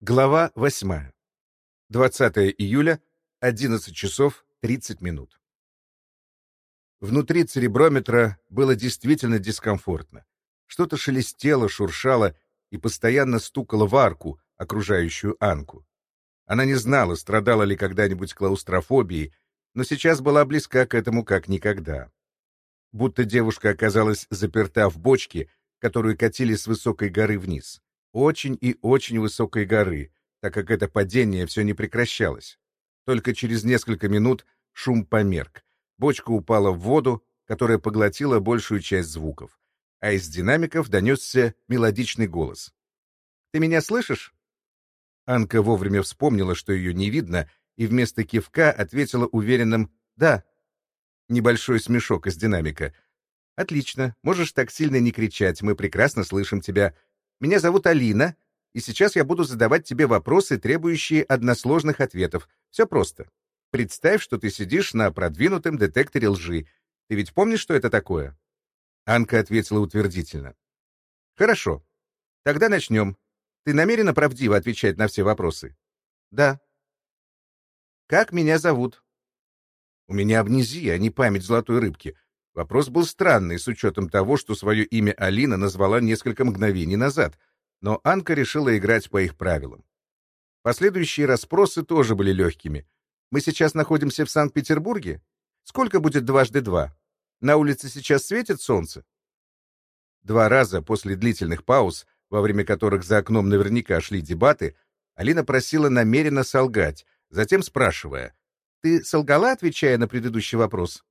Глава 8. 20 июля, 11 часов 30 минут. Внутри цереброметра было действительно дискомфортно. Что-то шелестело, шуршало и постоянно стукало в арку, окружающую Анку. Она не знала, страдала ли когда-нибудь клаустрофобией, но сейчас была близка к этому как никогда. Будто девушка оказалась заперта в бочке, которую катили с высокой горы вниз очень и очень высокой горы, так как это падение все не прекращалось. Только через несколько минут шум померк. Бочка упала в воду, которая поглотила большую часть звуков. А из динамиков донесся мелодичный голос. «Ты меня слышишь?» Анка вовремя вспомнила, что ее не видно, и вместо кивка ответила уверенным «да». Небольшой смешок из динамика. «Отлично. Можешь так сильно не кричать. Мы прекрасно слышим тебя. Меня зовут Алина, и сейчас я буду задавать тебе вопросы, требующие односложных ответов. Все просто. Представь, что ты сидишь на продвинутом детекторе лжи. Ты ведь помнишь, что это такое?» Анка ответила утвердительно. «Хорошо. Тогда начнем. Ты намерена правдиво отвечать на все вопросы?» «Да». «Как меня зовут?» «У меня амнезия, а не память золотой рыбки. Вопрос был странный, с учетом того, что свое имя Алина назвала несколько мгновений назад, но Анка решила играть по их правилам. Последующие расспросы тоже были легкими. «Мы сейчас находимся в Санкт-Петербурге? Сколько будет дважды два? На улице сейчас светит солнце?» Два раза после длительных пауз, во время которых за окном наверняка шли дебаты, Алина просила намеренно солгать, затем спрашивая, «Ты солгала, отвечая на предыдущий вопрос?»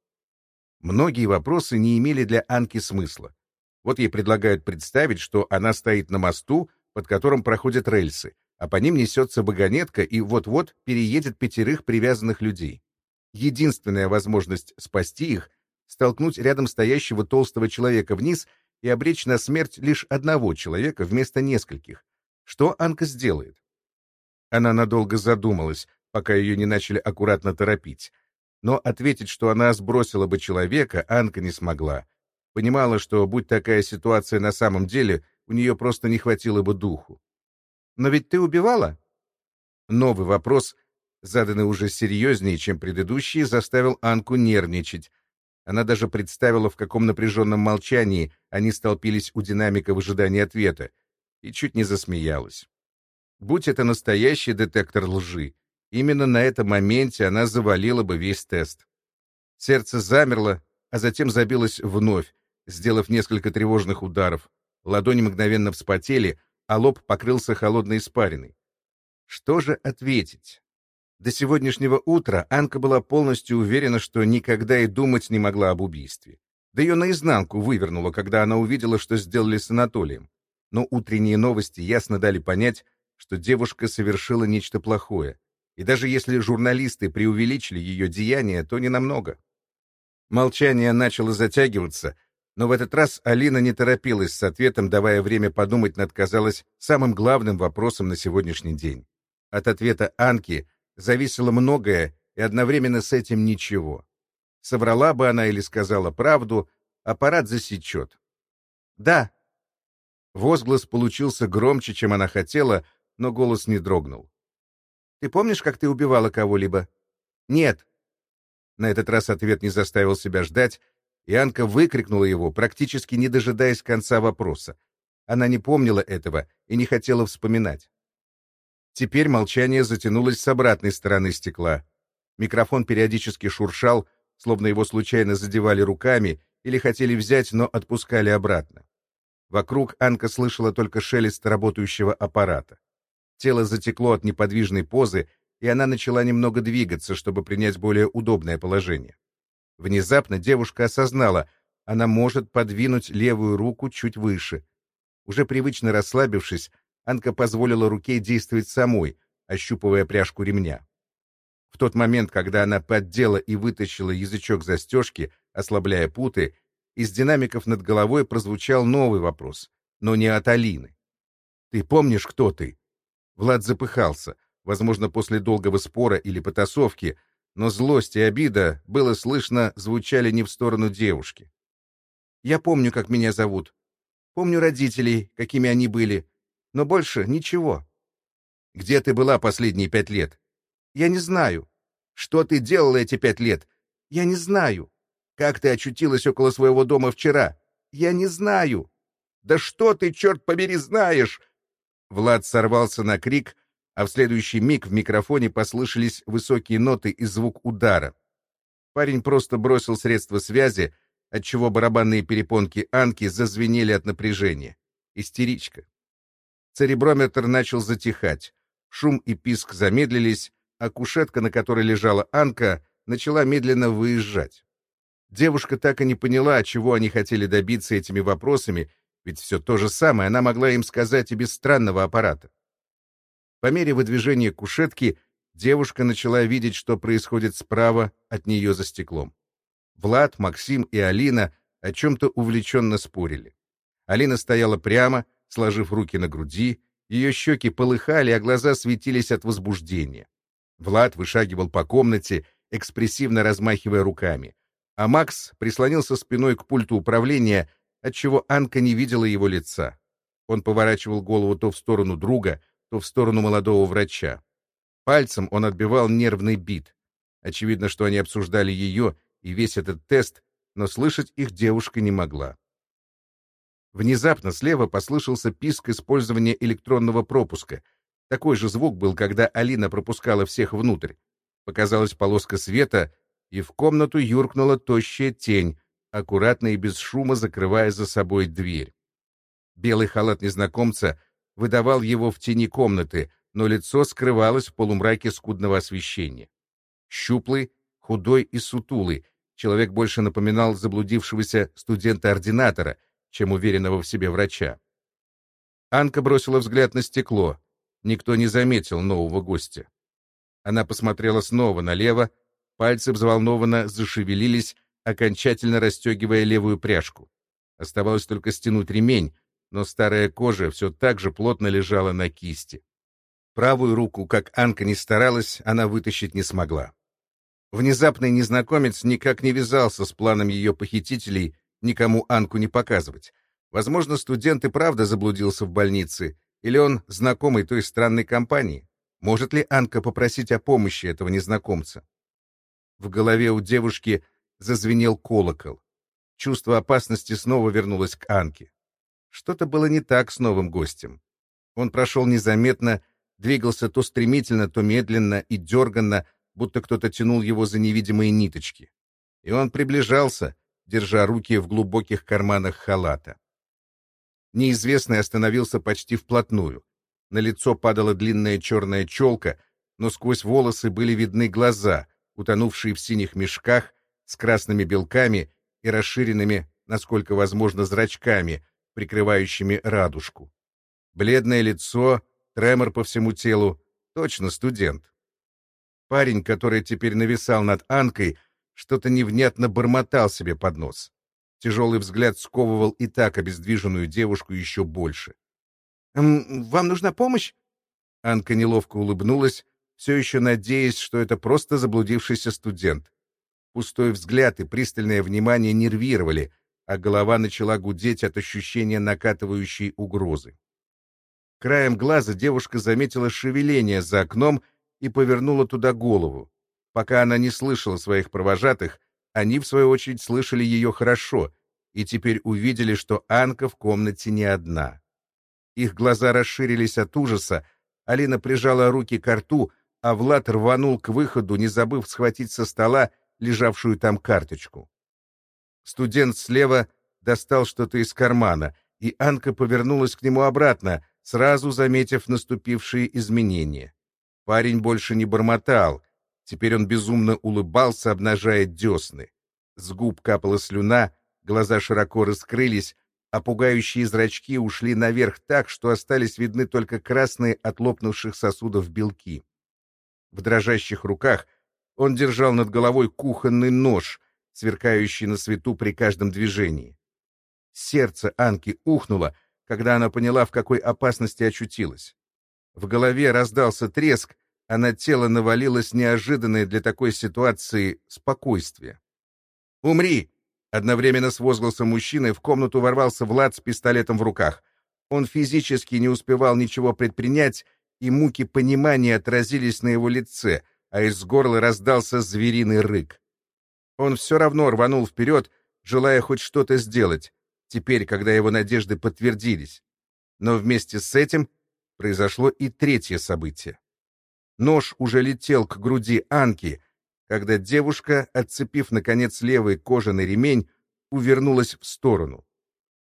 Многие вопросы не имели для Анки смысла. Вот ей предлагают представить, что она стоит на мосту, под которым проходят рельсы, а по ним несется вагонетка и вот-вот переедет пятерых привязанных людей. Единственная возможность спасти их — столкнуть рядом стоящего толстого человека вниз и обречь на смерть лишь одного человека вместо нескольких. Что Анка сделает? Она надолго задумалась, пока ее не начали аккуратно торопить — но ответить, что она сбросила бы человека, Анка не смогла. Понимала, что, будь такая ситуация на самом деле, у нее просто не хватило бы духу. «Но ведь ты убивала?» Новый вопрос, заданный уже серьезнее, чем предыдущий, заставил Анку нервничать. Она даже представила, в каком напряженном молчании они столпились у динамика в ожидании ответа, и чуть не засмеялась. Будь это настоящий детектор лжи, Именно на этом моменте она завалила бы весь тест. Сердце замерло, а затем забилось вновь, сделав несколько тревожных ударов. Ладони мгновенно вспотели, а лоб покрылся холодной испариной. Что же ответить? До сегодняшнего утра Анка была полностью уверена, что никогда и думать не могла об убийстве. Да ее наизнанку вывернуло, когда она увидела, что сделали с Анатолием. Но утренние новости ясно дали понять, что девушка совершила нечто плохое. И даже если журналисты преувеличили ее деяния, то не намного. Молчание начало затягиваться, но в этот раз Алина не торопилась с ответом, давая время подумать над, казалось, самым главным вопросом на сегодняшний день. От ответа Анки зависело многое, и одновременно с этим ничего. Соврала бы она или сказала правду, аппарат засечет. «Да». Возглас получился громче, чем она хотела, но голос не дрогнул. Ты помнишь, как ты убивала кого-либо? Нет. На этот раз ответ не заставил себя ждать, и Анка выкрикнула его, практически не дожидаясь конца вопроса. Она не помнила этого и не хотела вспоминать. Теперь молчание затянулось с обратной стороны стекла. Микрофон периодически шуршал, словно его случайно задевали руками или хотели взять, но отпускали обратно. Вокруг Анка слышала только шелест работающего аппарата. Тело затекло от неподвижной позы, и она начала немного двигаться, чтобы принять более удобное положение. Внезапно девушка осознала, она может подвинуть левую руку чуть выше. Уже привычно расслабившись, Анка позволила руке действовать самой, ощупывая пряжку ремня. В тот момент, когда она поддела и вытащила язычок застежки, ослабляя путы, из динамиков над головой прозвучал новый вопрос, но не от Алины. «Ты помнишь, кто ты?» Влад запыхался, возможно, после долгого спора или потасовки, но злость и обида, было слышно, звучали не в сторону девушки. «Я помню, как меня зовут. Помню родителей, какими они были. Но больше ничего». Где ты была последние пять лет? Я не знаю. Что ты делала эти пять лет? Я не знаю. Как ты очутилась около своего дома вчера? Я не знаю. Да что ты, черт побери, знаешь? Влад сорвался на крик, а в следующий миг в микрофоне послышались высокие ноты и звук удара. Парень просто бросил средство связи, отчего барабанные перепонки Анки зазвенели от напряжения. Истеричка. Цереброметр начал затихать. Шум и писк замедлились, а кушетка, на которой лежала Анка, начала медленно выезжать. Девушка так и не поняла, чего они хотели добиться этими вопросами, ведь все то же самое она могла им сказать и без странного аппарата. По мере выдвижения кушетки девушка начала видеть, что происходит справа от нее за стеклом. Влад, Максим и Алина о чем-то увлеченно спорили. Алина стояла прямо, сложив руки на груди, ее щеки полыхали, а глаза светились от возбуждения. Влад вышагивал по комнате, экспрессивно размахивая руками, а Макс прислонился спиной к пульту управления, отчего Анка не видела его лица. Он поворачивал голову то в сторону друга, то в сторону молодого врача. Пальцем он отбивал нервный бит. Очевидно, что они обсуждали ее и весь этот тест, но слышать их девушка не могла. Внезапно слева послышался писк использования электронного пропуска. Такой же звук был, когда Алина пропускала всех внутрь. Показалась полоска света, и в комнату юркнула тощая тень, аккуратно и без шума закрывая за собой дверь. Белый халат незнакомца выдавал его в тени комнаты, но лицо скрывалось в полумраке скудного освещения. Щуплый, худой и сутулый, человек больше напоминал заблудившегося студента-ординатора, чем уверенного в себе врача. Анка бросила взгляд на стекло. Никто не заметил нового гостя. Она посмотрела снова налево, пальцы взволнованно зашевелились, окончательно расстегивая левую пряжку. Оставалось только стянуть ремень, но старая кожа все так же плотно лежала на кисти. Правую руку, как Анка не старалась, она вытащить не смогла. Внезапный незнакомец никак не вязался с планом ее похитителей никому Анку не показывать. Возможно, студент и правда заблудился в больнице, или он знакомый той странной компании. Может ли Анка попросить о помощи этого незнакомца? В голове у девушки зазвенел колокол. Чувство опасности снова вернулось к Анке. Что-то было не так с новым гостем. Он прошел незаметно, двигался то стремительно, то медленно и дерганно, будто кто-то тянул его за невидимые ниточки. И он приближался, держа руки в глубоких карманах халата. Неизвестный остановился почти вплотную. На лицо падала длинная черная челка, но сквозь волосы были видны глаза, утонувшие в синих мешках, с красными белками и расширенными, насколько возможно, зрачками, прикрывающими радужку. Бледное лицо, тремор по всему телу, точно студент. Парень, который теперь нависал над Анкой, что-то невнятно бормотал себе под нос. Тяжелый взгляд сковывал и так обездвиженную девушку еще больше. «Эм, «Вам нужна помощь?» Анка неловко улыбнулась, все еще надеясь, что это просто заблудившийся студент. Пустой взгляд и пристальное внимание нервировали, а голова начала гудеть от ощущения накатывающей угрозы. Краем глаза девушка заметила шевеление за окном и повернула туда голову. Пока она не слышала своих провожатых, они, в свою очередь, слышали ее хорошо и теперь увидели, что Анка в комнате не одна. Их глаза расширились от ужаса, Алина прижала руки к рту, а Влад рванул к выходу, не забыв схватить со стола лежавшую там карточку. Студент слева достал что-то из кармана, и Анка повернулась к нему обратно, сразу заметив наступившие изменения. Парень больше не бормотал, теперь он безумно улыбался, обнажая десны. С губ капала слюна, глаза широко раскрылись, а пугающие зрачки ушли наверх так, что остались видны только красные от лопнувших сосудов белки. В дрожащих руках он держал над головой кухонный нож, сверкающий на свету при каждом движении. Сердце Анки ухнуло, когда она поняла, в какой опасности очутилась. В голове раздался треск, а на тело навалилось неожиданное для такой ситуации спокойствие. «Умри!» Одновременно с возгласом мужчины в комнату ворвался Влад с пистолетом в руках. Он физически не успевал ничего предпринять, и муки понимания отразились на его лице, а из горла раздался звериный рык. Он все равно рванул вперед, желая хоть что-то сделать, теперь, когда его надежды подтвердились. Но вместе с этим произошло и третье событие. Нож уже летел к груди Анки, когда девушка, отцепив, наконец, левый кожаный ремень, увернулась в сторону.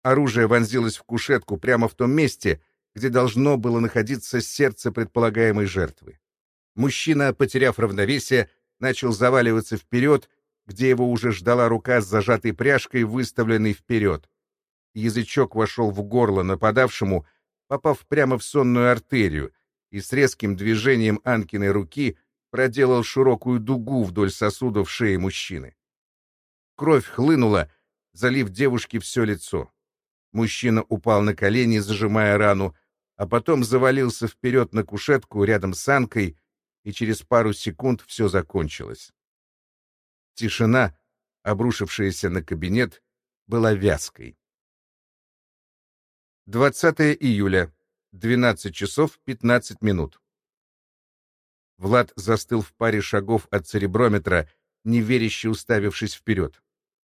Оружие вонзилось в кушетку прямо в том месте, где должно было находиться сердце предполагаемой жертвы. Мужчина, потеряв равновесие, начал заваливаться вперед, где его уже ждала рука с зажатой пряжкой, выставленной вперед. Язычок вошел в горло нападавшему, попав прямо в сонную артерию, и с резким движением Анкиной руки проделал широкую дугу вдоль сосудов шеи мужчины. Кровь хлынула, залив девушке все лицо. Мужчина упал на колени, зажимая рану, а потом завалился вперед на кушетку рядом с Анкой, и через пару секунд все закончилось. Тишина, обрушившаяся на кабинет, была вязкой. 20 июля, 12 часов 15 минут. Влад застыл в паре шагов от цереброметра, неверяще уставившись вперед.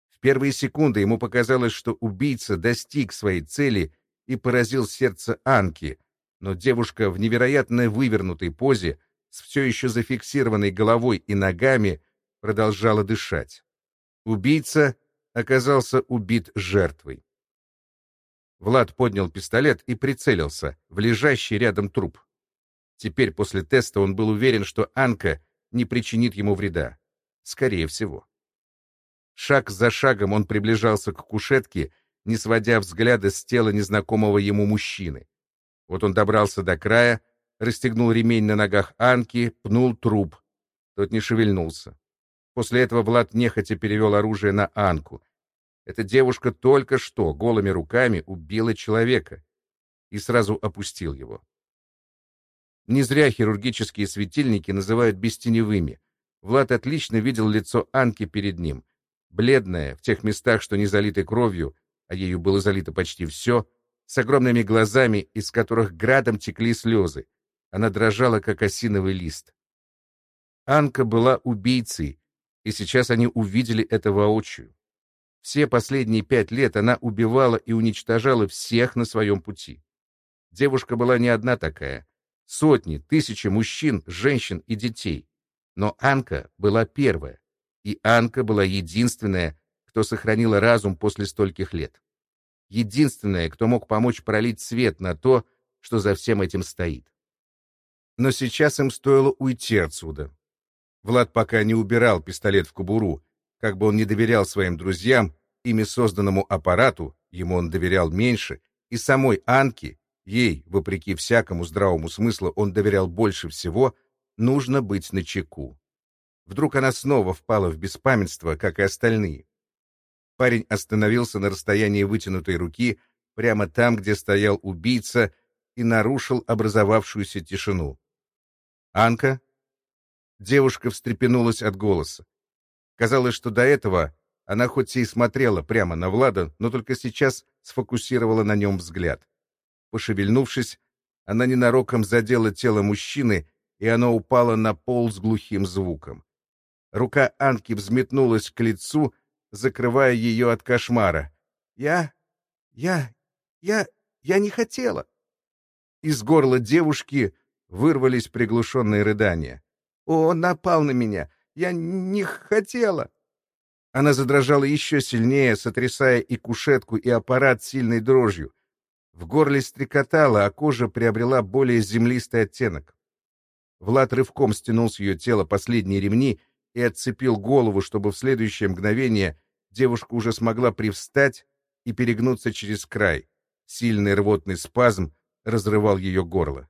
В первые секунды ему показалось, что убийца достиг своей цели и поразил сердце Анки, но девушка в невероятно вывернутой позе, с все еще зафиксированной головой и ногами, продолжала дышать. Убийца оказался убит жертвой. Влад поднял пистолет и прицелился в лежащий рядом труп. Теперь после теста он был уверен, что Анка не причинит ему вреда. Скорее всего. Шаг за шагом он приближался к кушетке, не сводя взгляда с тела незнакомого ему мужчины. Вот он добрался до края, расстегнул ремень на ногах Анки, пнул труп. Тот не шевельнулся. После этого Влад нехотя перевел оружие на Анку. Эта девушка только что голыми руками убила человека и сразу опустил его. Не зря хирургические светильники называют бестеневыми. Влад отлично видел лицо Анки перед ним. Бледное, в тех местах, что не залиты кровью, а ею было залито почти все, с огромными глазами, из которых градом текли слезы. Она дрожала, как осиновый лист. Анка была убийцей, и сейчас они увидели это воочию. Все последние пять лет она убивала и уничтожала всех на своем пути. Девушка была не одна такая. Сотни, тысячи мужчин, женщин и детей. Но Анка была первая. И Анка была единственная, кто сохранила разум после стольких лет. Единственная, кто мог помочь пролить свет на то, что за всем этим стоит. Но сейчас им стоило уйти отсюда. Влад пока не убирал пистолет в кобуру, как бы он не доверял своим друзьям, ими созданному аппарату, ему он доверял меньше, и самой Анке, ей, вопреки всякому здравому смыслу, он доверял больше всего, нужно быть начеку. Вдруг она снова впала в беспамятство, как и остальные. Парень остановился на расстоянии вытянутой руки, прямо там, где стоял убийца, и нарушил образовавшуюся тишину. «Анка?» Девушка встрепенулась от голоса. Казалось, что до этого она хоть и смотрела прямо на Влада, но только сейчас сфокусировала на нем взгляд. Пошевельнувшись, она ненароком задела тело мужчины, и оно упало на пол с глухим звуком. Рука Анки взметнулась к лицу, закрывая ее от кошмара. «Я... я... я... я не хотела!» Из горла девушки вырвались приглушенные рыдания. «О, он напал на меня! Я не хотела!» Она задрожала еще сильнее, сотрясая и кушетку, и аппарат сильной дрожью. В горле стрекотало, а кожа приобрела более землистый оттенок. Влад рывком стянул с ее тела последние ремни и отцепил голову, чтобы в следующее мгновение девушка уже смогла привстать и перегнуться через край. Сильный рвотный спазм разрывал ее горло.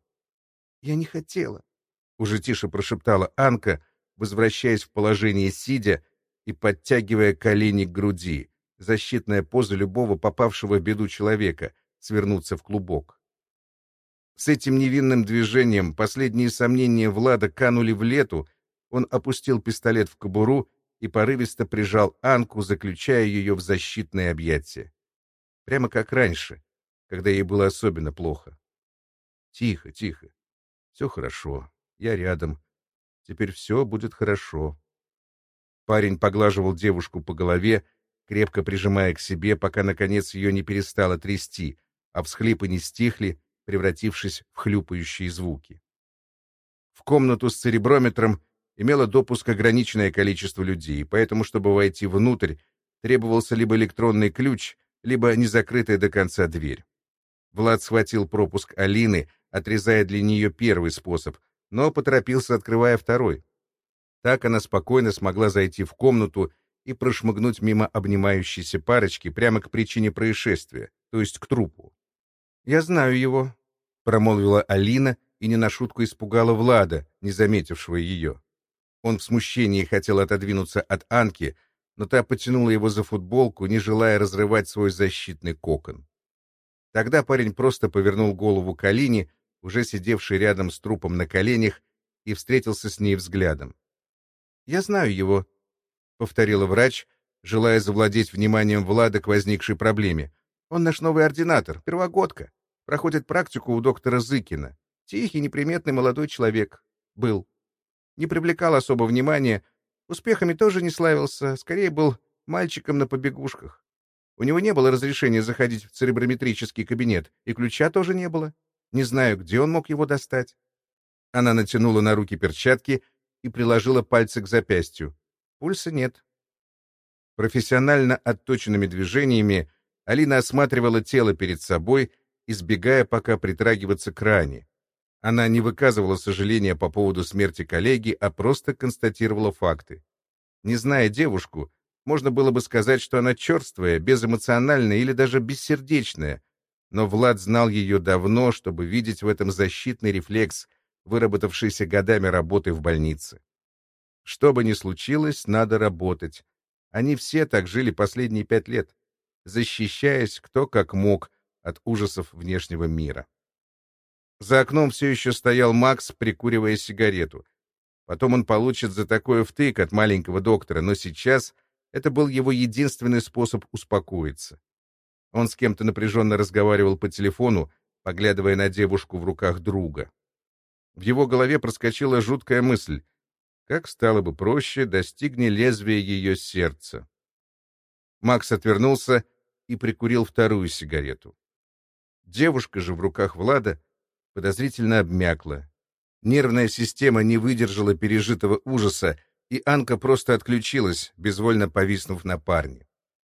«Я не хотела», — уже тише прошептала Анка, возвращаясь в положение сидя и подтягивая колени к груди, защитная поза любого попавшего в беду человека, свернуться в клубок. С этим невинным движением последние сомнения Влада канули в лету, он опустил пистолет в кобуру и порывисто прижал Анку, заключая ее в защитное объятие. Прямо как раньше, когда ей было особенно плохо. Тихо, тихо. Все хорошо. Я рядом. Теперь все будет хорошо. Парень поглаживал девушку по голове, крепко прижимая к себе, пока, наконец, ее не перестало трясти, а всхлипы не стихли, превратившись в хлюпающие звуки. В комнату с цереброметром имело допуск ограниченное количество людей, поэтому, чтобы войти внутрь, требовался либо электронный ключ, либо незакрытая до конца дверь. Влад схватил пропуск Алины, отрезая для нее первый способ, но поторопился, открывая второй. Так она спокойно смогла зайти в комнату и прошмыгнуть мимо обнимающейся парочки прямо к причине происшествия, то есть к трупу. «Я знаю его», — промолвила Алина и не на шутку испугала Влада, не заметившего ее. Он в смущении хотел отодвинуться от Анки, но та потянула его за футболку, не желая разрывать свой защитный кокон. Тогда парень просто повернул голову к Алине, уже сидевшей рядом с трупом на коленях, и встретился с ней взглядом. «Я знаю его», — повторила врач, желая завладеть вниманием Влада к возникшей проблеме. «Он наш новый ординатор, первогодка. Проходит практику у доктора Зыкина. Тихий, неприметный молодой человек. Был. Не привлекал особо внимания. Успехами тоже не славился. Скорее был мальчиком на побегушках. У него не было разрешения заходить в цереброметрический кабинет, и ключа тоже не было. Не знаю, где он мог его достать. Она натянула на руки перчатки и приложила пальцы к запястью. Пульса нет. Профессионально отточенными движениями Алина осматривала тело перед собой, избегая пока притрагиваться к ране. Она не выказывала сожаления по поводу смерти коллеги, а просто констатировала факты. Не зная девушку, можно было бы сказать, что она черствая, безэмоциональная или даже бессердечная, но Влад знал ее давно, чтобы видеть в этом защитный рефлекс, выработавшийся годами работы в больнице. Что бы ни случилось, надо работать. Они все так жили последние пять лет, защищаясь кто как мог от ужасов внешнего мира. За окном все еще стоял Макс, прикуривая сигарету. Потом он получит за такое втык от маленького доктора, но сейчас это был его единственный способ успокоиться. Он с кем-то напряженно разговаривал по телефону, поглядывая на девушку в руках друга. В его голове проскочила жуткая мысль. Как стало бы проще, достигни лезвия ее сердца. Макс отвернулся и прикурил вторую сигарету. Девушка же в руках Влада подозрительно обмякла. Нервная система не выдержала пережитого ужаса, и Анка просто отключилась, безвольно повиснув на парне.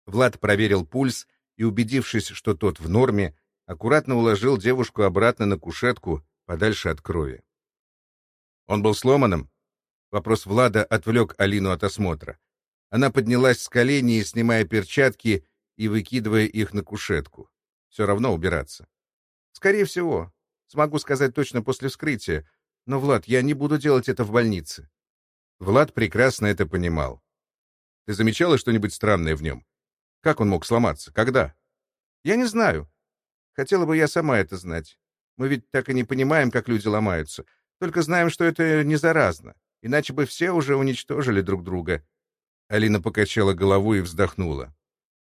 Влад проверил пульс и, убедившись, что тот в норме, аккуратно уложил девушку обратно на кушетку, подальше от крови. Он был сломанным? Вопрос Влада отвлек Алину от осмотра. Она поднялась с коленей, снимая перчатки и выкидывая их на кушетку. Все равно убираться. Скорее всего. Смогу сказать точно после вскрытия. Но, Влад, я не буду делать это в больнице. Влад прекрасно это понимал. Ты замечала что-нибудь странное в нем? Как он мог сломаться? Когда? Я не знаю. Хотела бы я сама это знать. Мы ведь так и не понимаем, как люди ломаются. Только знаем, что это не заразно. Иначе бы все уже уничтожили друг друга. Алина покачала головой и вздохнула.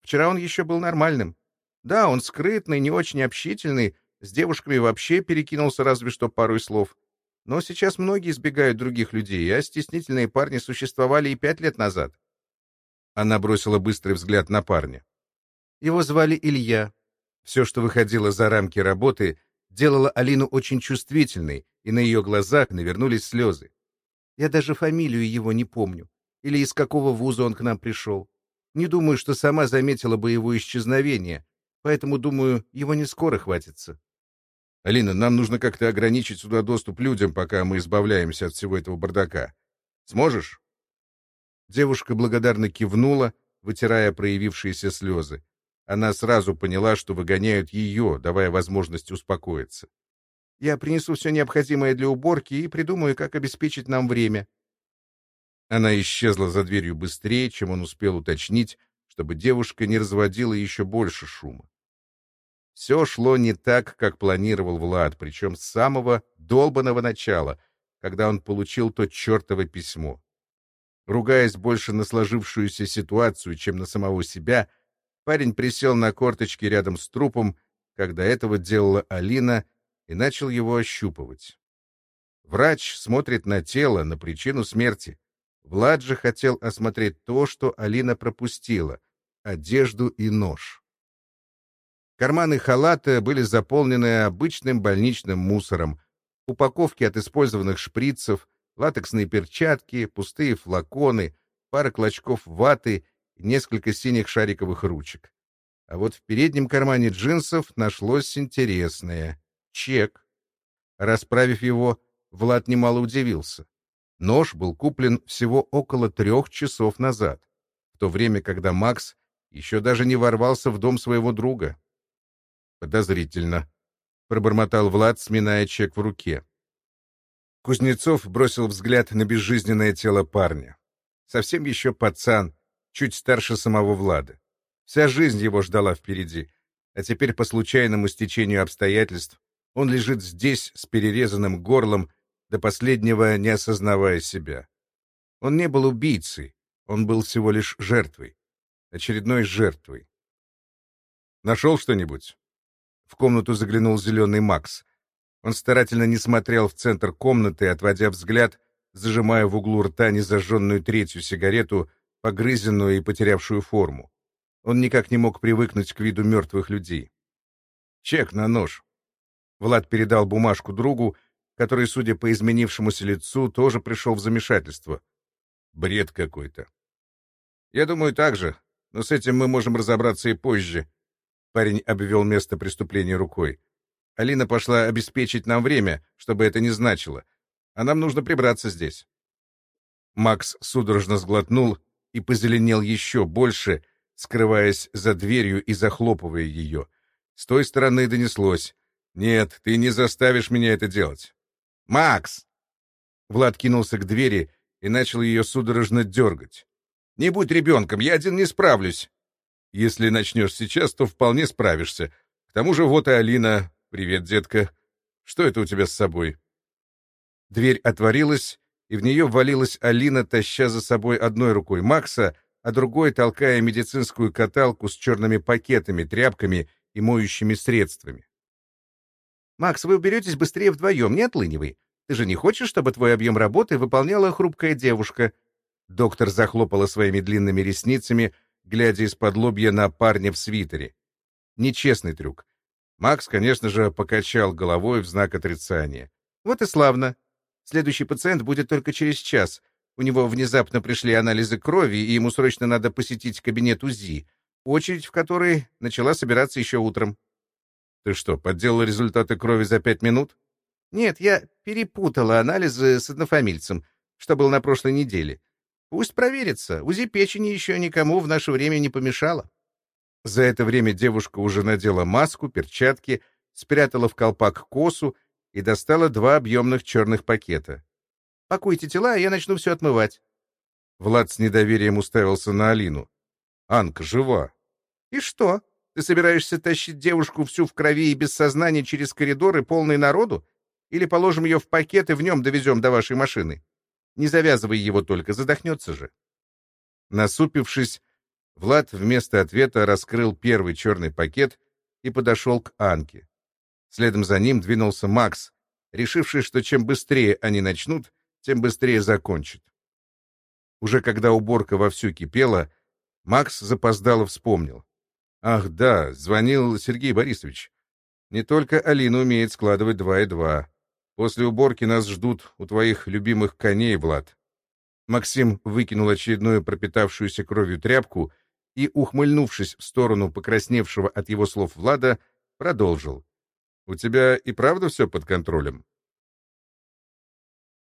Вчера он еще был нормальным. Да, он скрытный, не очень общительный, с девушками вообще перекинулся разве что пару слов. Но сейчас многие избегают других людей, а стеснительные парни существовали и пять лет назад. Она бросила быстрый взгляд на парня. Его звали Илья. Все, что выходило за рамки работы, делало Алину очень чувствительной, и на ее глазах навернулись слезы. Я даже фамилию его не помню. Или из какого вуза он к нам пришел. Не думаю, что сама заметила бы его исчезновение, поэтому, думаю, его не скоро хватится. Алина, нам нужно как-то ограничить сюда доступ людям, пока мы избавляемся от всего этого бардака. Сможешь?» Девушка благодарно кивнула, вытирая проявившиеся слезы. Она сразу поняла, что выгоняют ее, давая возможность успокоиться. «Я принесу все необходимое для уборки и придумаю, как обеспечить нам время». Она исчезла за дверью быстрее, чем он успел уточнить, чтобы девушка не разводила еще больше шума. Все шло не так, как планировал Влад, причем с самого долбанного начала, когда он получил то чертово письмо. Ругаясь больше на сложившуюся ситуацию, чем на самого себя, парень присел на корточки рядом с трупом, когда этого делала Алина, и начал его ощупывать. Врач смотрит на тело, на причину смерти. Влад же хотел осмотреть то, что Алина пропустила — одежду и нож. Карманы халата были заполнены обычным больничным мусором, упаковки от использованных шприцев, латексные перчатки, пустые флаконы, пара клочков ваты и несколько синих шариковых ручек. А вот в переднем кармане джинсов нашлось интересное — чек. Расправив его, Влад немало удивился. Нож был куплен всего около трех часов назад, в то время, когда Макс еще даже не ворвался в дом своего друга. Подозрительно, пробормотал Влад, сминая чек в руке. Кузнецов бросил взгляд на безжизненное тело парня. Совсем еще пацан, чуть старше самого Влада. Вся жизнь его ждала впереди, а теперь по случайному стечению обстоятельств он лежит здесь с перерезанным горлом, до последнего не осознавая себя. Он не был убийцей, он был всего лишь жертвой, очередной жертвой. «Нашел что-нибудь?» В комнату заглянул зеленый Макс. Он старательно не смотрел в центр комнаты, отводя взгляд, зажимая в углу рта незажженную третью сигарету, погрызенную и потерявшую форму. Он никак не мог привыкнуть к виду мертвых людей. «Чек на нож». Влад передал бумажку другу, который, судя по изменившемуся лицу, тоже пришел в замешательство. Бред какой-то. «Я думаю, так же, но с этим мы можем разобраться и позже», Парень обвел место преступления рукой. Алина пошла обеспечить нам время, чтобы это не значило. А нам нужно прибраться здесь. Макс судорожно сглотнул и позеленел еще больше, скрываясь за дверью и захлопывая ее. С той стороны донеслось. «Нет, ты не заставишь меня это делать». «Макс!» Влад кинулся к двери и начал ее судорожно дергать. «Не будь ребенком, я один не справлюсь!» Если начнешь сейчас, то вполне справишься. К тому же вот и Алина. Привет, детка. Что это у тебя с собой? Дверь отворилась, и в нее ввалилась Алина, таща за собой одной рукой Макса, а другой толкая медицинскую каталку с черными пакетами, тряпками и моющими средствами. «Макс, вы уберетесь быстрее вдвоем, не отлынивай. Ты же не хочешь, чтобы твой объем работы выполняла хрупкая девушка?» Доктор захлопала своими длинными ресницами, глядя из-под лобья на парня в свитере. Нечестный трюк. Макс, конечно же, покачал головой в знак отрицания. Вот и славно. Следующий пациент будет только через час. У него внезапно пришли анализы крови, и ему срочно надо посетить кабинет УЗИ, очередь в которой начала собираться еще утром. Ты что, подделал результаты крови за пять минут? Нет, я перепутала анализы с однофамильцем, что был на прошлой неделе. Пусть проверится. УЗИ печени еще никому в наше время не помешало. За это время девушка уже надела маску, перчатки, спрятала в колпак косу и достала два объемных черных пакета. «Пакуйте тела, а я начну все отмывать». Влад с недоверием уставился на Алину. «Анка жива». «И что? Ты собираешься тащить девушку всю в крови и без сознания через коридоры, полные народу? Или положим ее в пакет и в нем довезем до вашей машины?» Не завязывай его только, задохнется же. Насупившись, Влад вместо ответа раскрыл первый черный пакет и подошел к Анке. Следом за ним двинулся Макс, решивший, что чем быстрее они начнут, тем быстрее закончат. Уже когда уборка вовсю кипела, Макс запоздало вспомнил. «Ах да, звонил Сергей Борисович. Не только Алина умеет складывать два и два. После уборки нас ждут у твоих любимых коней, Влад. Максим выкинул очередную пропитавшуюся кровью тряпку и, ухмыльнувшись в сторону покрасневшего от его слов Влада, продолжил. «У тебя и правда все под контролем?»